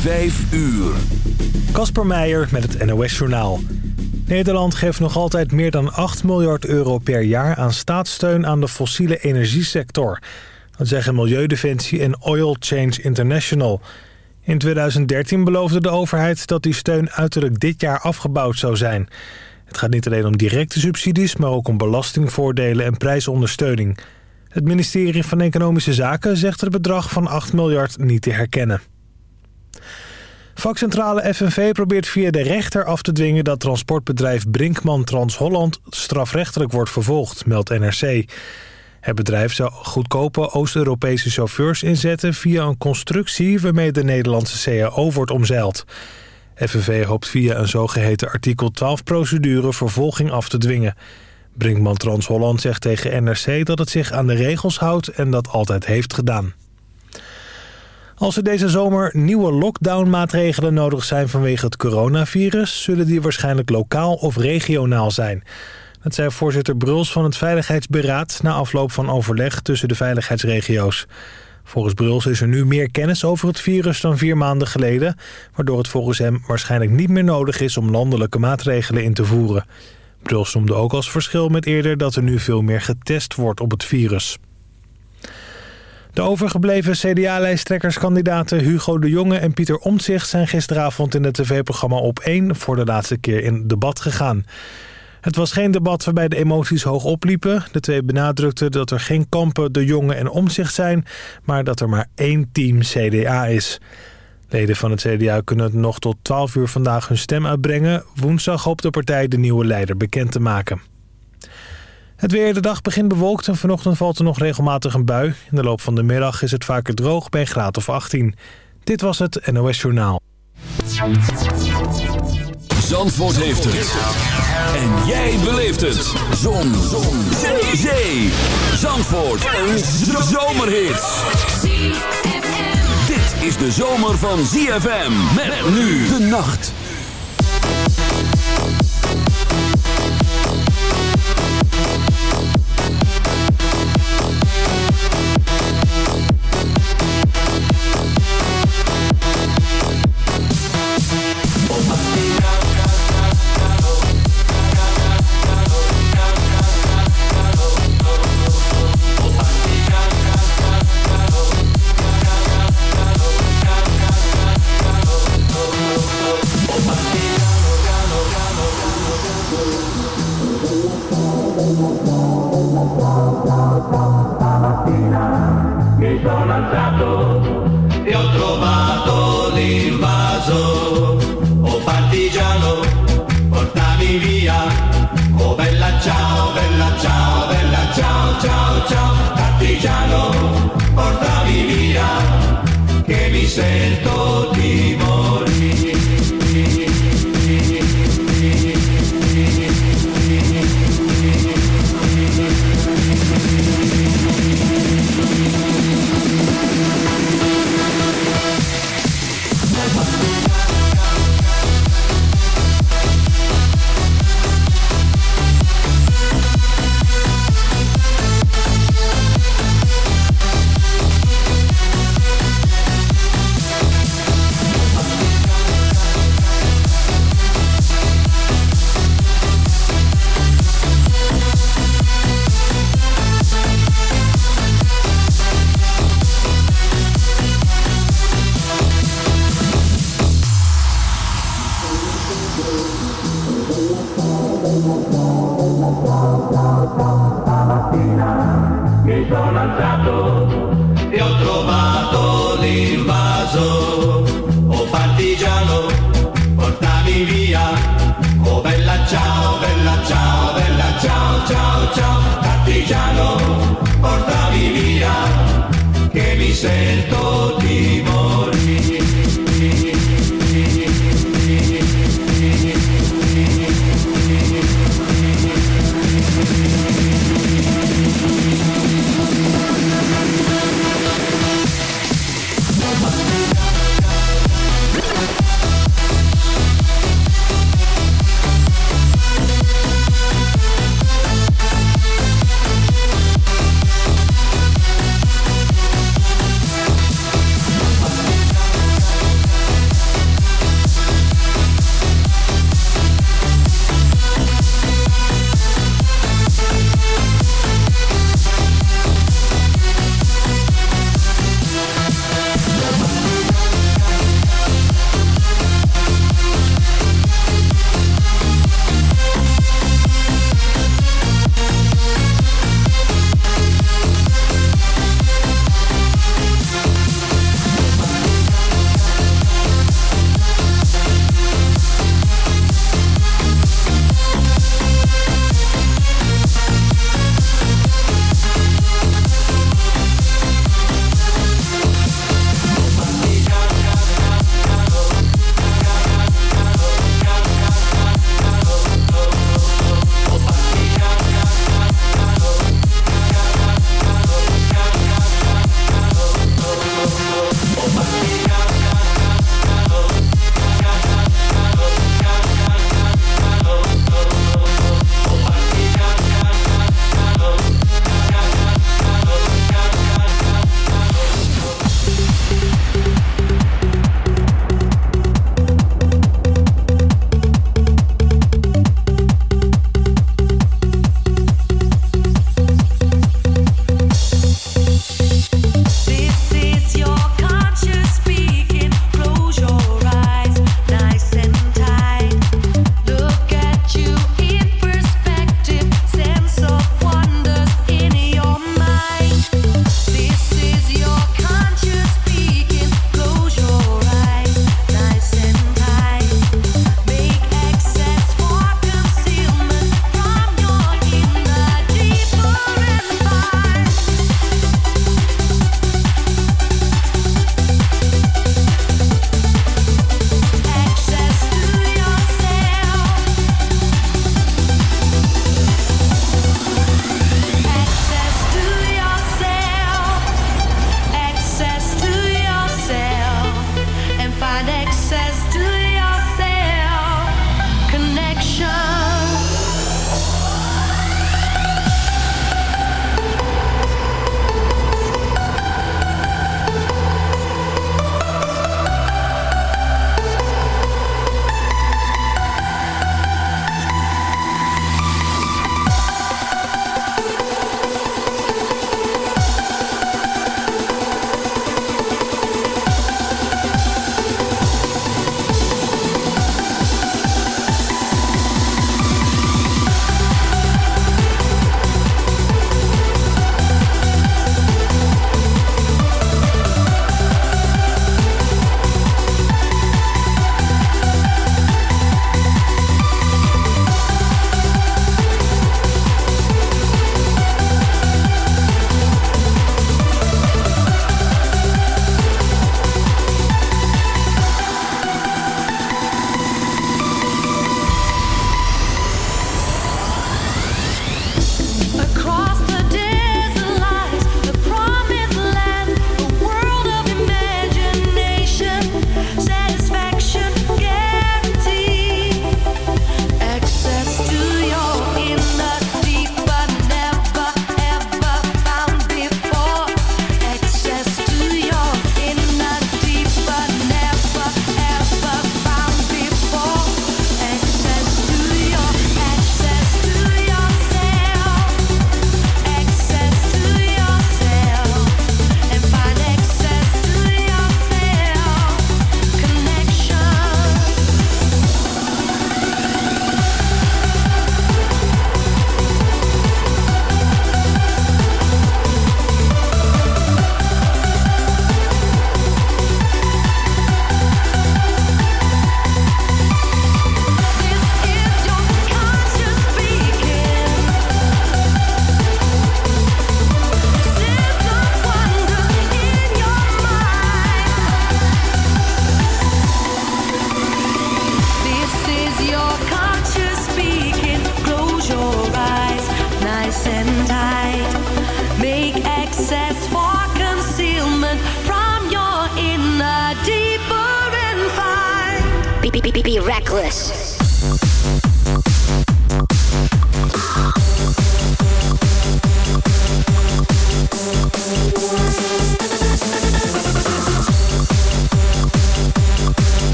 Vijf uur. Kasper Meijer met het NOS-journaal. Nederland geeft nog altijd meer dan 8 miljard euro per jaar aan staatssteun aan de fossiele energiesector. Dat zeggen Milieudefensie en Oil Change International. In 2013 beloofde de overheid dat die steun uiterlijk dit jaar afgebouwd zou zijn. Het gaat niet alleen om directe subsidies, maar ook om belastingvoordelen en prijsondersteuning. Het ministerie van Economische Zaken zegt het bedrag van 8 miljard niet te herkennen. Vakcentrale FNV probeert via de rechter af te dwingen... dat transportbedrijf Brinkman Trans-Holland strafrechtelijk wordt vervolgd, meldt NRC. Het bedrijf zou goedkope Oost-Europese chauffeurs inzetten... via een constructie waarmee de Nederlandse CAO wordt omzeild. FNV hoopt via een zogeheten artikel 12-procedure vervolging af te dwingen. Brinkman Trans-Holland zegt tegen NRC dat het zich aan de regels houdt... en dat altijd heeft gedaan. Als er deze zomer nieuwe lockdown-maatregelen nodig zijn vanwege het coronavirus... zullen die waarschijnlijk lokaal of regionaal zijn. Dat zei voorzitter Bruls van het Veiligheidsberaad... na afloop van overleg tussen de veiligheidsregio's. Volgens Bruls is er nu meer kennis over het virus dan vier maanden geleden... waardoor het volgens hem waarschijnlijk niet meer nodig is om landelijke maatregelen in te voeren. Bruls noemde ook als verschil met eerder dat er nu veel meer getest wordt op het virus. De overgebleven CDA-lijsttrekkerskandidaten Hugo de Jonge en Pieter Omtzigt... zijn gisteravond in het tv-programma Op 1 voor de laatste keer in debat gegaan. Het was geen debat waarbij de emoties hoog opliepen. De twee benadrukten dat er geen kampen de Jonge en Omtzigt zijn... maar dat er maar één team CDA is. Leden van het CDA kunnen nog tot 12 uur vandaag hun stem uitbrengen. Woensdag hoopt de partij de nieuwe leider bekend te maken. Het weer de dag begint bewolkt en vanochtend valt er nog regelmatig een bui. In de loop van de middag is het vaker droog bij graad of 18. Dit was het NOS Journaal. Zandvoort heeft het. En jij beleeft het. Zon. Zon. Zee. Zandvoort. Een zomerhit. Dit is de zomer van ZFM. Met nu de nacht.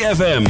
ZFM.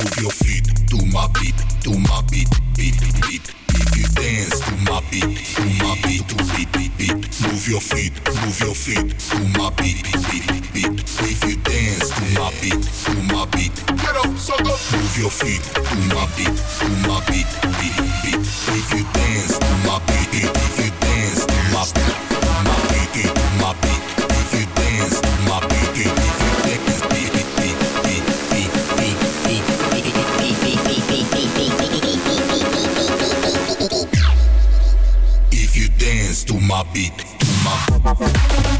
Move your feet to my beat, to my beat, beat, beat. If you dance to my beat, to my beat, to beat, beat. Move your feet, move your feet to my beat, beat, beat. If you dance to my beat, to my beat, get up, sucker. Move your feet to my beat, to my beat, beat, beat. Bye.